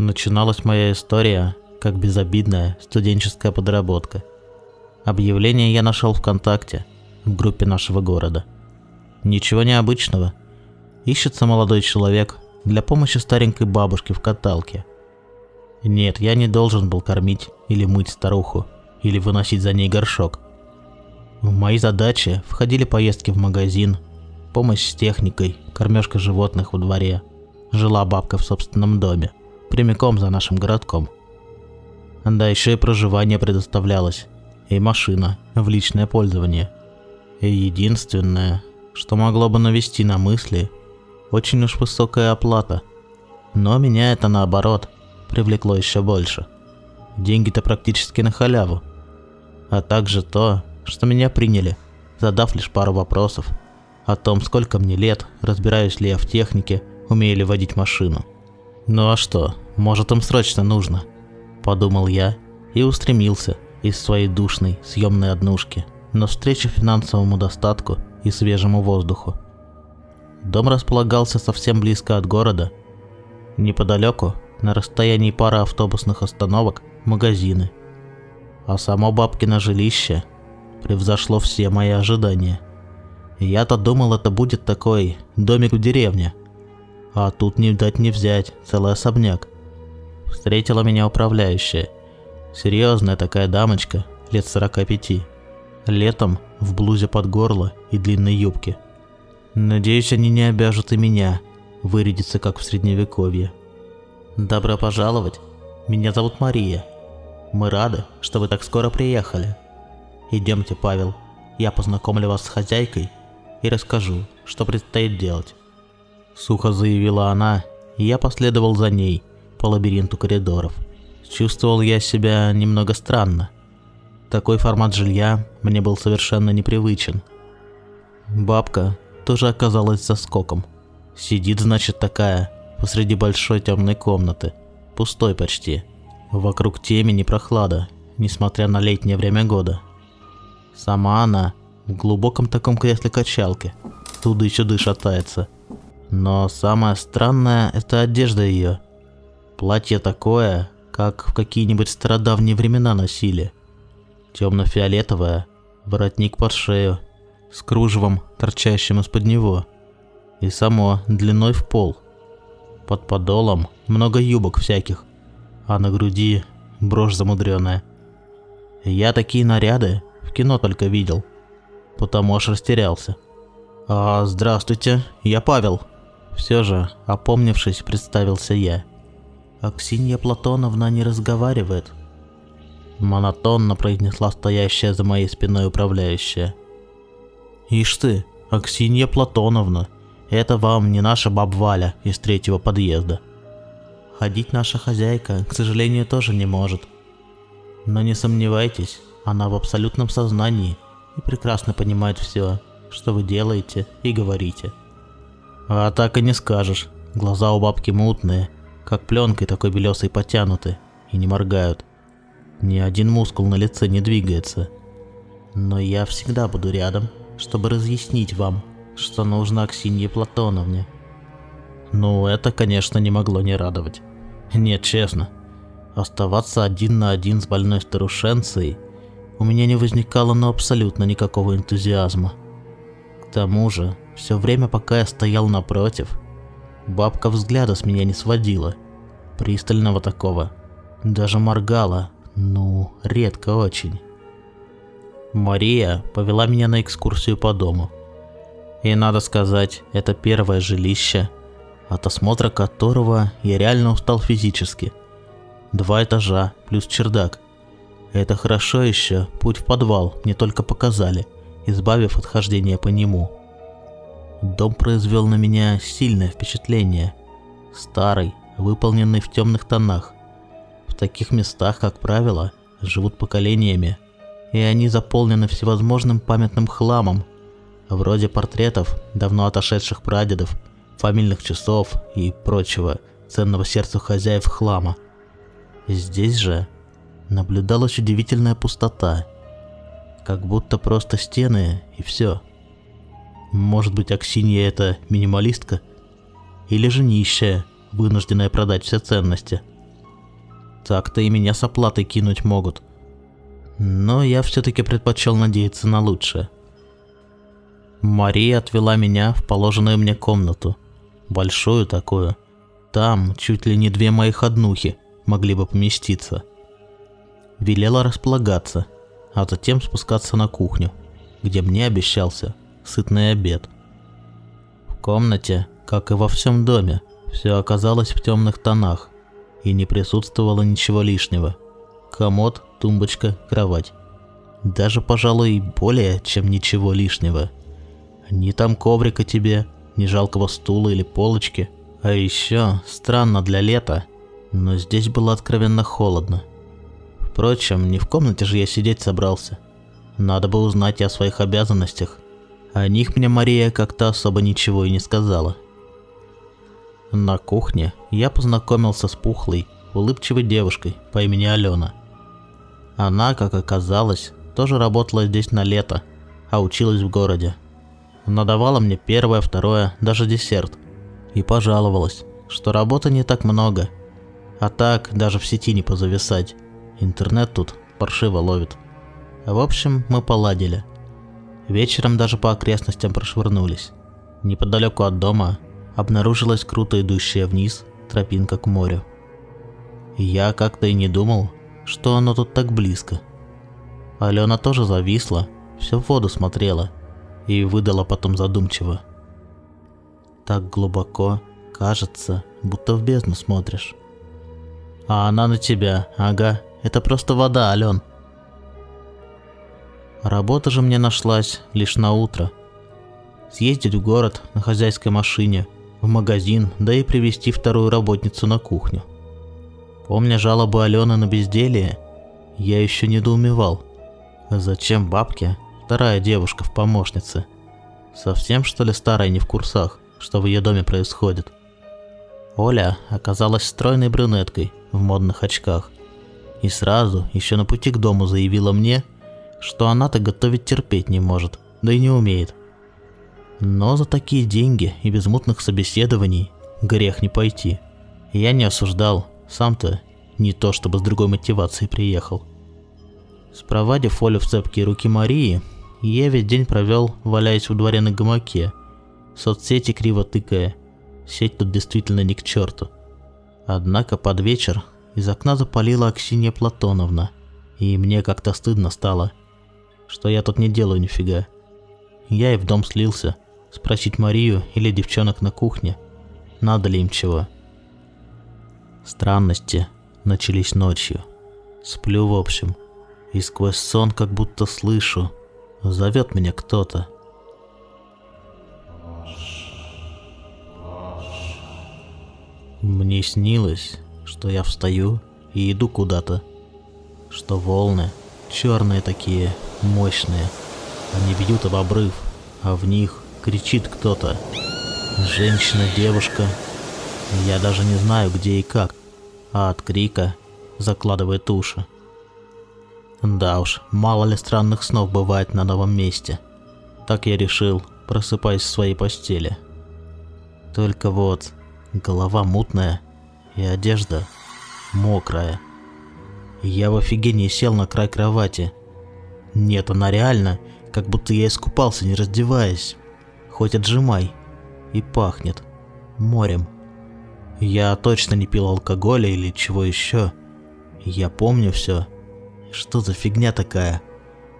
Начиналась моя история как безобидная студенческая подработка. Объявление я нашел ВКонтакте, в группе нашего города. Ничего необычного. Ищется молодой человек для помощи старенькой бабушке в каталке. Нет, я не должен был кормить или мыть старуху, или выносить за ней горшок. В мои задачи входили поездки в магазин, помощь с техникой, кормежка животных во дворе. Жила бабка в собственном доме, прямиком за нашим городком. Да еще и проживание предоставлялось, и машина в личное пользование. И единственное, что могло бы навести на мысли, очень уж высокая оплата. Но меня это наоборот привлекло еще больше. Деньги-то практически на халяву. А также то, что меня приняли, задав лишь пару вопросов о том, сколько мне лет, разбираюсь ли я в технике, умею ли водить машину. Ну а что, может им срочно нужно, подумал я и устремился из своей душной съемной однушки навстречу финансовому достатку и свежему воздуху. Дом располагался совсем близко от города. Неподалеку, на расстоянии пары автобусных остановок, магазины. А само бабкино жилище превзошло все мои ожидания. Я-то думал, это будет такой домик в деревне. А тут не дать не взять, целый особняк. Встретила меня управляющая. Серьезная такая дамочка, лет 45. Летом в блузе под горло и длинной юбке. Надеюсь, они не обяжут и меня вырядиться, как в средневековье. Добро пожаловать. Меня зовут Мария. Мы рады, что вы так скоро приехали. Идемте, Павел. Я познакомлю вас с хозяйкой и расскажу, что предстоит делать. Сухо заявила она, и я последовал за ней по лабиринту коридоров. Чувствовал я себя немного странно. Такой формат жилья мне был совершенно непривычен. Бабка тоже оказалась за скоком. Сидит, значит, такая, посреди большой темной комнаты, пустой почти. Вокруг темени прохлада, несмотря на летнее время года. Сама она в глубоком таком кресле качалки, туды-сюды шатается. Но самое странное – это одежда ее. Платье такое, как в какие-нибудь стародавние времена носили. Темно-фиолетовое, воротник под шею, с кружевом, торчащим из-под него. И само длиной в пол. Под подолом много юбок всяких, а на груди брошь замудренная. Я такие наряды в кино только видел, потому аж растерялся. «А, здравствуйте, я Павел». Все же, опомнившись, представился я. «Аксинья Платоновна не разговаривает», — монотонно произнесла стоящая за моей спиной управляющая. «Ишь ты, Аксинья Платоновна, это вам не наша баб Валя из третьего подъезда. Ходить наша хозяйка, к сожалению, тоже не может. Но не сомневайтесь, она в абсолютном сознании и прекрасно понимает все, что вы делаете и говорите. А так и не скажешь. Глаза у бабки мутные, как пленкой такой белесой потянуты, и не моргают. Ни один мускул на лице не двигается. Но я всегда буду рядом, чтобы разъяснить вам, что нужно Аксинье Платоновне. Ну, это, конечно, не могло не радовать. Нет, честно. Оставаться один на один с больной старушенцей – у меня не возникало ну абсолютно никакого энтузиазма. К тому же, все время пока я стоял напротив, бабка взгляда с меня не сводила. Пристального такого. Даже моргала. Ну, редко очень. Мария повела меня на экскурсию по дому. И надо сказать, это первое жилище, от осмотра которого я реально устал физически. Два этажа плюс чердак – это хорошо еще, путь в подвал мне только показали, избавив от хождения по нему. Дом произвел на меня сильное впечатление. Старый, выполненный в темных тонах. В таких местах, как правило, живут поколениями, и они заполнены всевозможным памятным хламом, вроде портретов давно отошедших прадедов, фамильных часов и прочего ценного сердцу хозяев хлама. Здесь же наблюдалась удивительная пустота. Как будто просто стены и все. Может быть, Аксинья это минималистка? Или же нищая, вынужденная продать все ценности? Так-то и меня с оплатой кинуть могут. Но я все-таки предпочел надеяться на лучшее. Мария отвела меня в положенную мне комнату. Большую такую. Там чуть ли не две моих однухи могли бы поместиться. Велела располагаться, а затем спускаться на кухню, где мне обещался сытный обед. В комнате, как и во всем доме, все оказалось в темных тонах, и не присутствовало ничего лишнего. Комод, тумбочка, кровать. Даже, пожалуй, более, чем ничего лишнего – ни там коврика тебе, ни жалкого стула или полочки. А еще, странно для лета, но здесь было откровенно холодно. Впрочем, не в комнате же я сидеть собрался. Надо бы узнать и о своих обязанностях. О них мне Мария как-то особо ничего и не сказала. На кухне я познакомился с пухлой, улыбчивой девушкой по имени Алена. Она, как оказалось, тоже работала здесь на лето, а училась в городе надавала мне первое, второе, даже десерт. И пожаловалась, что работы не так много. А так, даже в сети не позависать. Интернет тут паршиво ловит. В общем, мы поладили. Вечером даже по окрестностям прошвырнулись. Неподалеку от дома обнаружилась круто идущая вниз тропинка к морю. Я как-то и не думал, что оно тут так близко. Алена тоже зависла, все в воду смотрела – и выдала потом задумчиво. Так глубоко, кажется, будто в бездну смотришь. А она на тебя, ага, это просто вода, Ален. Работа же мне нашлась лишь на утро. Съездить в город на хозяйской машине, в магазин, да и привести вторую работницу на кухню. Помня жалобы Алены на безделье, я еще недоумевал, зачем бабке вторая девушка в помощнице. Совсем что ли старая не в курсах, что в ее доме происходит? Оля оказалась стройной брюнеткой в модных очках. И сразу, еще на пути к дому, заявила мне, что она-то готовить терпеть не может, да и не умеет. Но за такие деньги и без мутных собеседований грех не пойти. Я не осуждал, сам-то не то чтобы с другой мотивацией приехал. Спровадив Олю в цепкие руки Марии, я весь день провел, валяясь в дворе на гамаке, соцсети криво тыкая. Сеть тут действительно не к черту. Однако под вечер из окна запалила Аксинья Платоновна, и мне как-то стыдно стало, что я тут не делаю нифига. Я и в дом слился, спросить Марию или девчонок на кухне, надо ли им чего. Странности начались ночью. Сплю в общем, и сквозь сон как будто слышу – Зовет меня кто-то. Мне снилось, что я встаю и иду куда-то, что волны, черные такие, мощные, они бьют об обрыв, а в них кричит кто-то. Женщина, девушка, я даже не знаю где и как, а от крика закладывает уши. Да уж, мало ли странных снов бывает на новом месте. Так я решил, просыпаясь в своей постели. Только вот, голова мутная и одежда мокрая. Я в офигении сел на край кровати. Нет, она реально, как будто я искупался, не раздеваясь. Хоть отжимай. И пахнет. Морем. Я точно не пил алкоголя или чего еще. Я помню все. Что за фигня такая?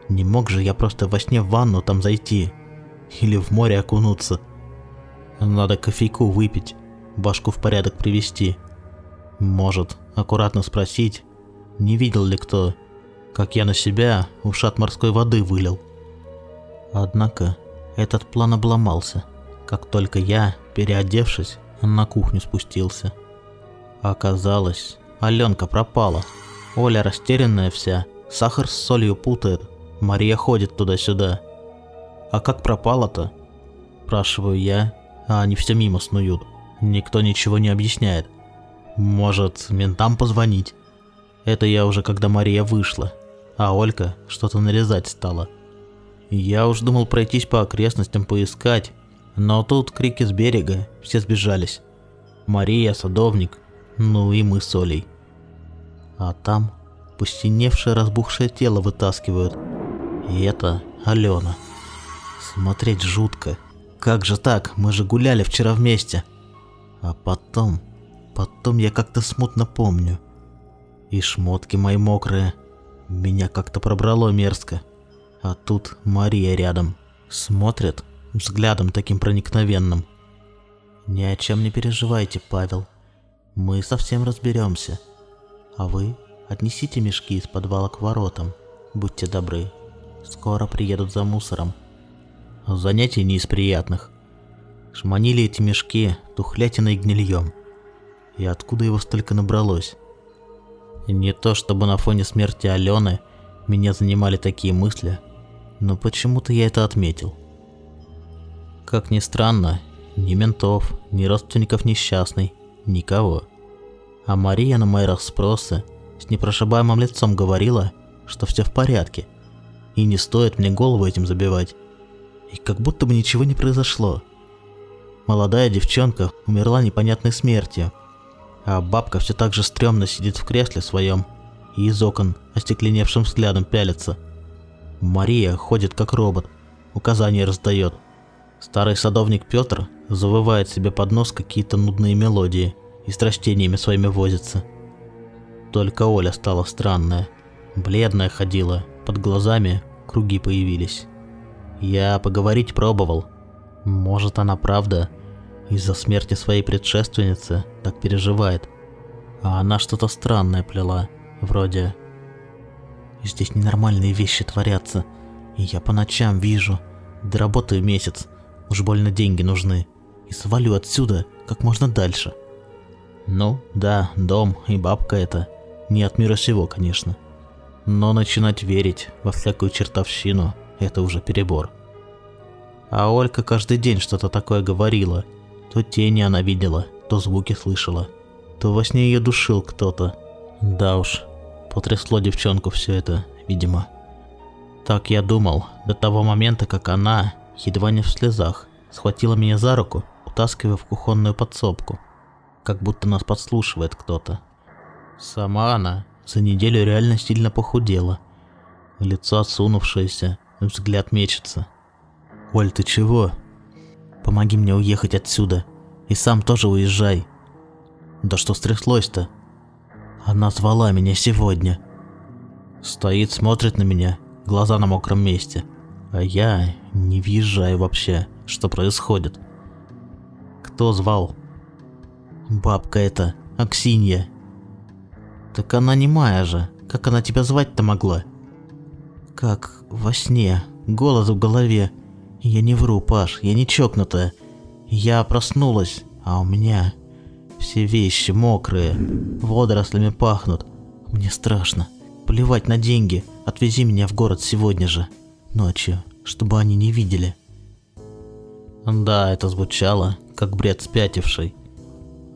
Не мог же я просто во сне в ванну там зайти. Или в море окунуться. Надо кофейку выпить, башку в порядок привести. Может, аккуратно спросить, не видел ли кто, как я на себя ушат морской воды вылил. Однако этот план обломался, как только я, переодевшись, на кухню спустился. Оказалось, Аленка пропала. Оля растерянная вся, сахар с солью путает. Мария ходит туда-сюда. А как пропала-то? Спрашиваю я, а они все мимо снуют. Никто ничего не объясняет. Может, ментам позвонить? Это я уже когда Мария вышла, а Олька что-то нарезать стала. Я уж думал пройтись по окрестностям поискать, но тут крики с берега, все сбежались. Мария, садовник, ну и мы с Олей. А там посиневшее разбухшее тело вытаскивают. И это Алена. Смотреть жутко. Как же так? Мы же гуляли вчера вместе. А потом... Потом я как-то смутно помню. И шмотки мои мокрые. Меня как-то пробрало мерзко. А тут Мария рядом. Смотрит взглядом таким проникновенным. Ни о чем не переживайте, Павел. Мы совсем разберемся. А вы отнесите мешки из подвала к воротам. Будьте добры. Скоро приедут за мусором. Занятий не из приятных. Шманили эти мешки тухлятиной и гнильем. И откуда его столько набралось? Не то чтобы на фоне смерти Алены меня занимали такие мысли, но почему-то я это отметил. Как ни странно, ни ментов, ни родственников несчастной, никого. А Мария на мои расспросы с непрошибаемым лицом говорила, что все в порядке, и не стоит мне голову этим забивать. И как будто бы ничего не произошло. Молодая девчонка умерла непонятной смертью, а бабка все так же стрёмно сидит в кресле своем и из окон остекленевшим взглядом пялится. Мария ходит как робот, указания раздает. Старый садовник Петр завывает себе под нос какие-то нудные мелодии и с растениями своими возится. Только Оля стала странная, бледная ходила, под глазами круги появились. Я поговорить пробовал. Может, она правда из-за смерти своей предшественницы так переживает. А она что-то странное плела, вроде... Здесь ненормальные вещи творятся, и я по ночам вижу. Доработаю месяц, уж больно деньги нужны, и свалю отсюда как можно дальше. Ну, да, дом и бабка это. Не от мира сего, конечно. Но начинать верить во всякую чертовщину – это уже перебор. А Олька каждый день что-то такое говорила – то тени она видела, то звуки слышала, то во сне ее душил кто-то. Да уж, потрясло девчонку все это, видимо. Так я думал, до того момента, как она, едва не в слезах, схватила меня за руку, утаскивая в кухонную подсобку, как будто нас подслушивает кто-то. Сама она за неделю реально сильно похудела. Лицо осунувшееся, взгляд мечется. «Оль, ты чего?» Помоги мне уехать отсюда. И сам тоже уезжай. Да что стряслось-то? Она звала меня сегодня. Стоит, смотрит на меня, глаза на мокром месте. А я не въезжаю вообще, что происходит. Кто звал? Бабка эта, Аксинья. Так она не моя же. Как она тебя звать-то могла? Как во сне, голос в голове. Я не вру, Паш, я не чокнутая. Я проснулась, а у меня все вещи мокрые, водорослями пахнут. Мне страшно. Плевать на деньги, отвези меня в город сегодня же, ночью, чтобы они не видели. Да, это звучало, как бред спятивший.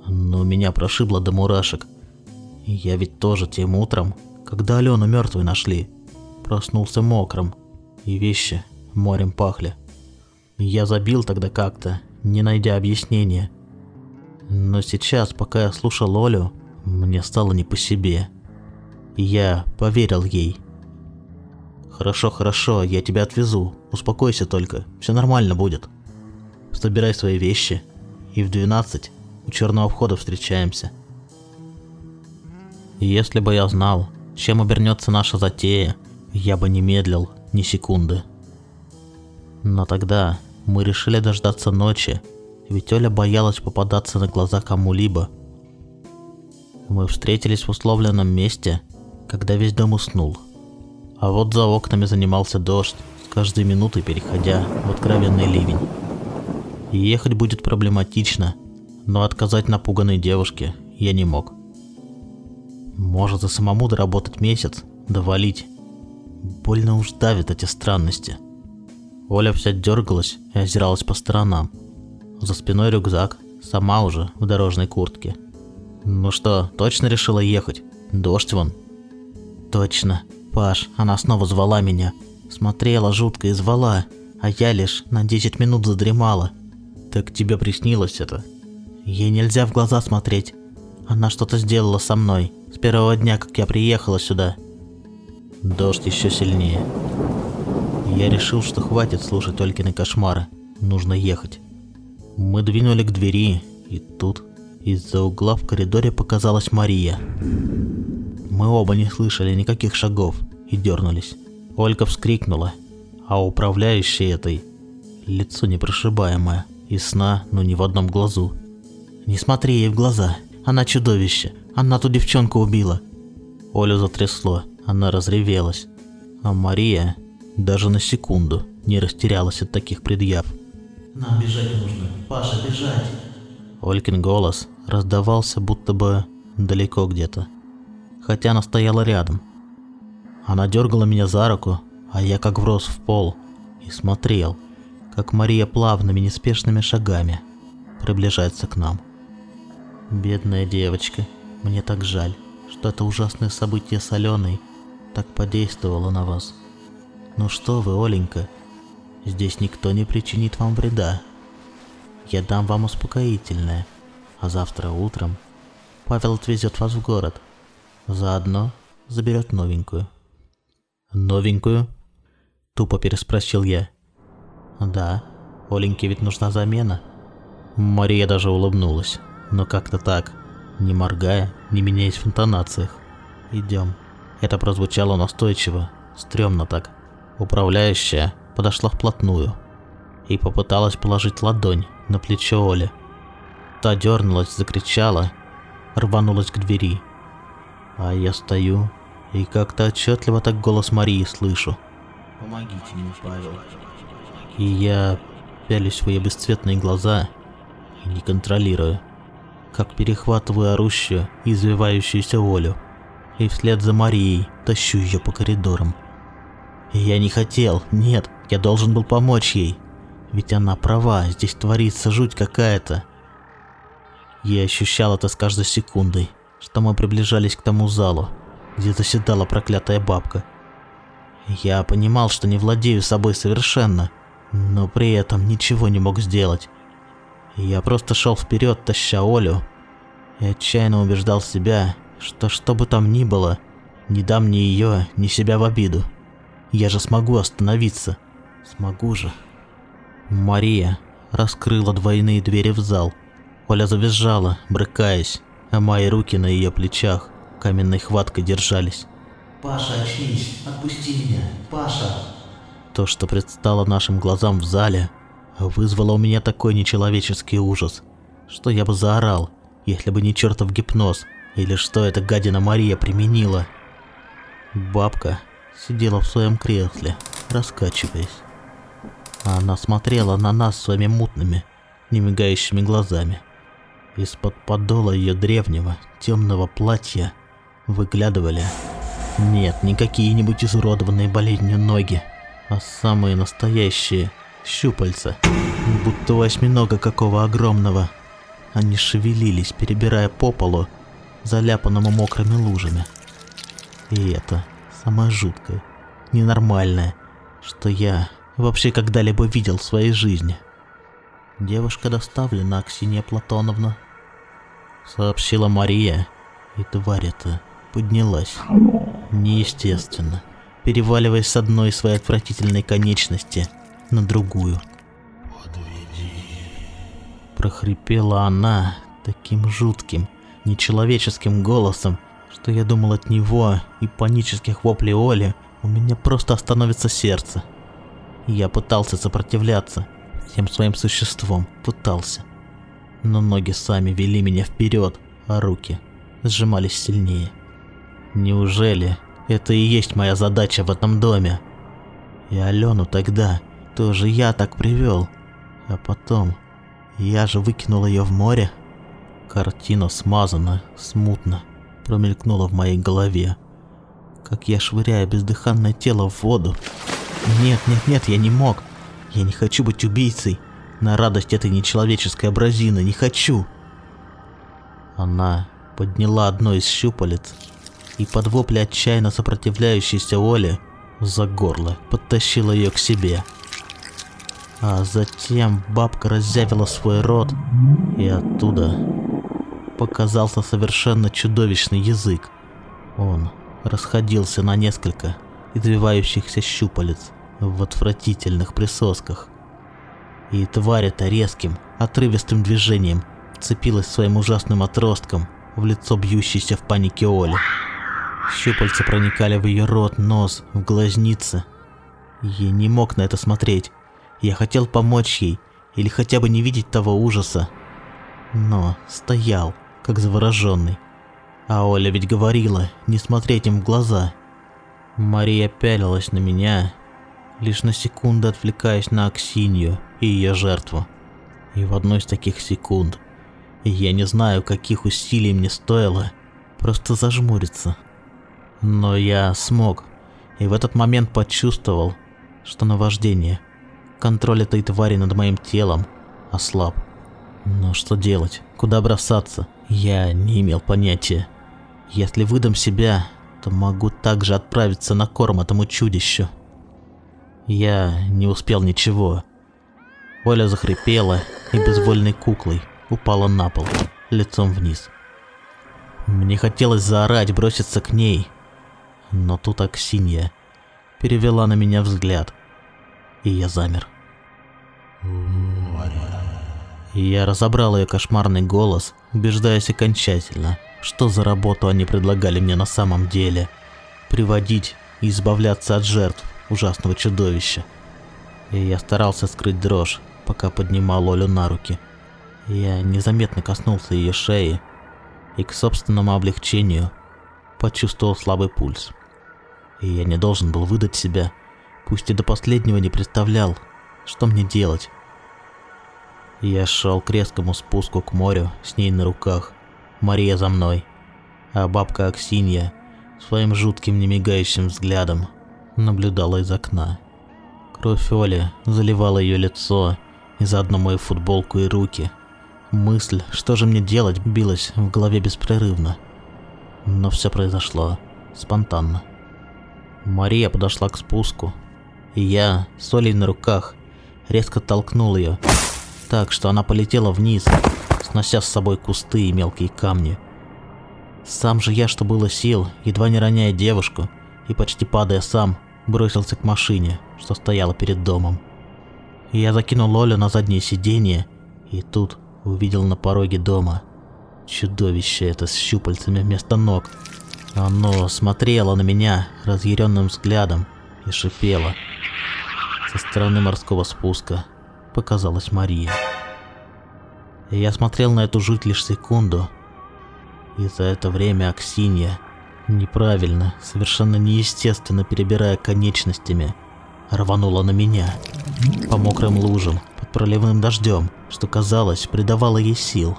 Но меня прошибло до мурашек. Я ведь тоже тем утром, когда Алену мертвой нашли, проснулся мокрым, и вещи морем пахли. Я забил тогда как-то, не найдя объяснения. Но сейчас, пока я слушал Олю, мне стало не по себе. Я поверил ей. «Хорошо, хорошо, я тебя отвезу. Успокойся только, все нормально будет. Собирай свои вещи, и в 12 у черного входа встречаемся». Если бы я знал, чем обернется наша затея, я бы не медлил ни секунды. Но тогда мы решили дождаться ночи, ведь Оля боялась попадаться на глаза кому-либо. Мы встретились в условленном месте, когда весь дом уснул. А вот за окнами занимался дождь, с каждой минутой переходя в откровенный ливень. Ехать будет проблематично, но отказать напуганной девушке я не мог. Может и самому доработать месяц, довалить. Больно уж давят эти странности. Оля вся дергалась и озиралась по сторонам. За спиной рюкзак, сама уже в дорожной куртке. Ну что, точно решила ехать? Дождь вон. Точно. Паш, она снова звала меня. Смотрела жутко и звала, а я лишь на 10 минут задремала. Так тебе приснилось это? Ей нельзя в глаза смотреть. Она что-то сделала со мной. С первого дня, как я приехала сюда. Дождь еще сильнее. Я решил, что хватит слушать Олькины кошмары. Нужно ехать. Мы двинули к двери, и тут из-за угла в коридоре показалась Мария. Мы оба не слышали никаких шагов и дернулись. Ольга вскрикнула, а управляющий этой лицо непрошибаемое, и сна, но ни в одном глазу. «Не смотри ей в глаза, она чудовище, она ту девчонку убила». Олю затрясло, она разревелась, а Мария даже на секунду не растерялась от таких предъяв. «Нам бежать нужно, Паша, бежать!» Олькин голос раздавался будто бы далеко где-то, хотя она стояла рядом. Она дергала меня за руку, а я как врос в пол и смотрел, как Мария плавными неспешными шагами приближается к нам. Бедная девочка, мне так жаль, что это ужасное событие с Аленой так подействовало на вас. Ну что вы, Оленька, здесь никто не причинит вам вреда. Я дам вам успокоительное, а завтра утром Павел отвезет вас в город. Заодно заберет новенькую. Новенькую? Тупо переспросил я. Да, Оленьке ведь нужна замена. Мария даже улыбнулась, но как-то так, не моргая, не меняясь в интонациях. Идем. Это прозвучало настойчиво, стрёмно так. Управляющая подошла вплотную и попыталась положить ладонь на плечо Оли. Та дернулась, закричала, рванулась к двери. А я стою и как-то отчетливо так голос Марии слышу. «Помогите мне, Павел». И я пялюсь в ее бесцветные глаза и не контролирую, как перехватываю орущую извивающуюся Олю, и вслед за Марией тащу ее по коридорам. Я не хотел, нет, я должен был помочь ей, ведь она права, здесь творится жуть какая-то. Я ощущал это с каждой секундой, что мы приближались к тому залу, где заседала проклятая бабка. Я понимал, что не владею собой совершенно – но при этом ничего не мог сделать. Я просто шел вперед, таща Олю, и отчаянно убеждал себя, что что бы там ни было, не дам ни ее, ни себя в обиду. Я же смогу остановиться. Смогу же. Мария раскрыла двойные двери в зал. Оля завизжала, брыкаясь, а мои руки на ее плечах каменной хваткой держались. «Паша, очнись! Отпусти меня! Паша!» То, что предстало нашим глазам в зале, вызвало у меня такой нечеловеческий ужас, что я бы заорал, если бы не чертов гипноз, или что эта гадина Мария применила. Бабка сидела в своем кресле, раскачиваясь. А она смотрела на нас своими мутными, немигающими глазами. Из-под подола ее древнего, темного платья выглядывали... Нет, не какие-нибудь изуродованные болезнью ноги, а самые настоящие щупальца, будто у осьминога какого огромного. Они шевелились, перебирая по полу, заляпанному мокрыми лужами. И это самое жуткое, ненормальное, что я вообще когда-либо видел в своей жизни. Девушка доставлена, Аксинья Платоновна, сообщила Мария, и тварь эта поднялась. Неестественно переваливаясь с одной своей отвратительной конечности на другую. «Подведи». Прохрипела она таким жутким, нечеловеческим голосом, что я думал от него и панических воплей Оли у меня просто остановится сердце. Я пытался сопротивляться, всем своим существом пытался. Но ноги сами вели меня вперед, а руки сжимались сильнее. Неужели это и есть моя задача в этом доме. И Алену тогда тоже я так привел. А потом я же выкинул ее в море. Картина смазана, смутно, промелькнула в моей голове. Как я швыряю бездыханное тело в воду. Нет, нет, нет, я не мог. Я не хочу быть убийцей. На радость этой нечеловеческой абразины не хочу. Она подняла одно из щупалец и под вопли отчаянно сопротивляющейся Оли за горло подтащила ее к себе. А затем бабка разъявила свой рот, и оттуда показался совершенно чудовищный язык. Он расходился на несколько извивающихся щупалец в отвратительных присосках. И тварь эта резким, отрывистым движением цепилась своим ужасным отростком в лицо бьющейся в панике Оли. Щупальца проникали в ее рот, нос, в глазницы. Я не мог на это смотреть. Я хотел помочь ей или хотя бы не видеть того ужаса. Но стоял, как завороженный. А Оля ведь говорила не смотреть им в глаза. Мария пялилась на меня, лишь на секунду отвлекаясь на Аксинью и ее жертву. И в одной из таких секунд, я не знаю, каких усилий мне стоило, просто зажмуриться. Но я смог, и в этот момент почувствовал, что наваждение, контроль этой твари над моим телом ослаб. Но что делать? Куда бросаться? Я не имел понятия. Если выдам себя, то могу также отправиться на корм этому чудищу. Я не успел ничего. Оля захрипела и безвольной куклой упала на пол, лицом вниз. Мне хотелось заорать, броситься к ней, но тут Аксинья перевела на меня взгляд, и я замер. Я разобрал ее кошмарный голос, убеждаясь окончательно, что за работу они предлагали мне на самом деле. Приводить и избавляться от жертв ужасного чудовища. И я старался скрыть дрожь, пока поднимал Олю на руки. Я незаметно коснулся ее шеи и к собственному облегчению почувствовал слабый пульс и я не должен был выдать себя, пусть и до последнего не представлял, что мне делать. Я шел к резкому спуску к морю с ней на руках, Мария за мной, а бабка Аксинья своим жутким немигающим взглядом наблюдала из окна. Кровь Оли заливала ее лицо и заодно мою футболку и руки. Мысль, что же мне делать, билась в голове беспрерывно. Но все произошло спонтанно. Мария подошла к спуску, и я, с Олей на руках, резко толкнул ее, так что она полетела вниз, снося с собой кусты и мелкие камни. Сам же я, что было сил, едва не роняя девушку, и почти падая сам, бросился к машине, что стояла перед домом. Я закинул Олю на заднее сиденье, и тут увидел на пороге дома чудовище это с щупальцами вместо ног, оно смотрело на меня разъяренным взглядом и шипело. Со стороны морского спуска показалась Мария. Я смотрел на эту жуть лишь секунду. И за это время Аксинья, неправильно, совершенно неестественно перебирая конечностями, рванула на меня по мокрым лужам, под проливным дождем, что казалось придавало ей сил.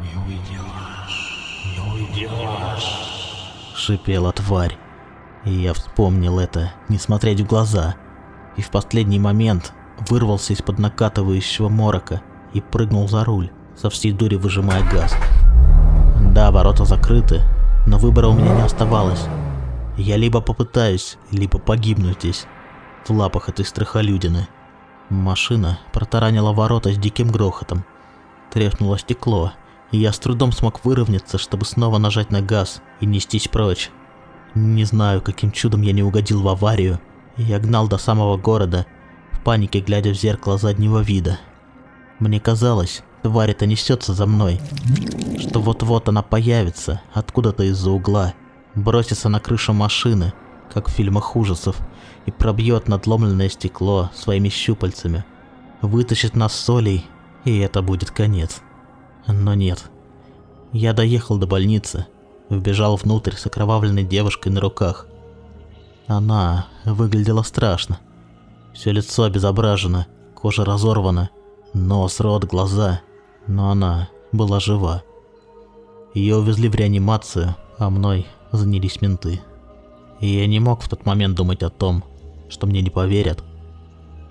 Не уйдешь, не уйдешь шипела тварь. И я вспомнил это, не смотреть в глаза, и в последний момент вырвался из-под накатывающего морока и прыгнул за руль, со всей дури выжимая газ. Да, ворота закрыты, но выбора у меня не оставалось. Я либо попытаюсь, либо погибну здесь, в лапах этой страхолюдины. Машина протаранила ворота с диким грохотом. Треснуло стекло, и я с трудом смог выровняться, чтобы снова нажать на газ и нестись прочь. Не знаю, каким чудом я не угодил в аварию, я гнал до самого города, панике глядя в зеркало заднего вида. Мне казалось, тварь это несется за мной, что вот-вот она появится откуда-то из-за угла, бросится на крышу машины, как в фильмах ужасов, и пробьет надломленное стекло своими щупальцами, вытащит нас солей, и это будет конец. Но нет. Я доехал до больницы, вбежал внутрь с окровавленной девушкой на руках. Она выглядела страшно. Все лицо обезображено, кожа разорвана, нос, рот, глаза. Но она была жива. Ее увезли в реанимацию, а мной занялись менты. И я не мог в тот момент думать о том, что мне не поверят.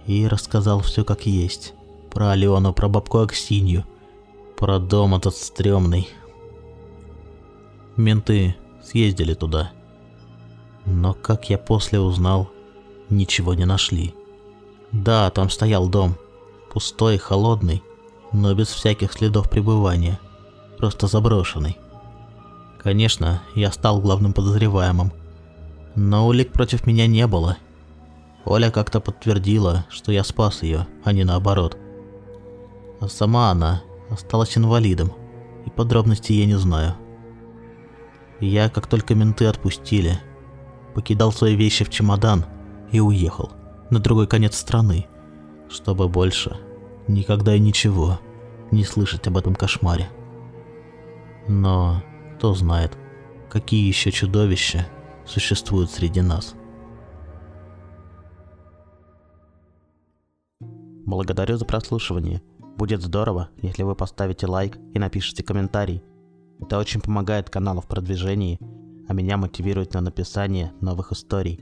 И рассказал все как есть. Про Алену, про бабку Аксинью – про дом этот стрёмный. Менты съездили туда. Но, как я после узнал, ничего не нашли. Да, там стоял дом. Пустой, холодный, но без всяких следов пребывания. просто заброшенный. Конечно, я стал главным подозреваемым, но улик против меня не было. Оля как-то подтвердила, что я спас ее, а не наоборот. А сама она осталась инвалидом, и подробностей я не знаю. Я, как только менты отпустили, покидал свои вещи в чемодан и уехал на другой конец страны, чтобы больше никогда и ничего не слышать об этом кошмаре. Но кто знает, какие еще чудовища существуют среди нас. Благодарю за прослушивание. Будет здорово, если вы поставите лайк и напишите комментарий. Это очень помогает каналу в продвижении, а меня мотивирует на написание новых историй.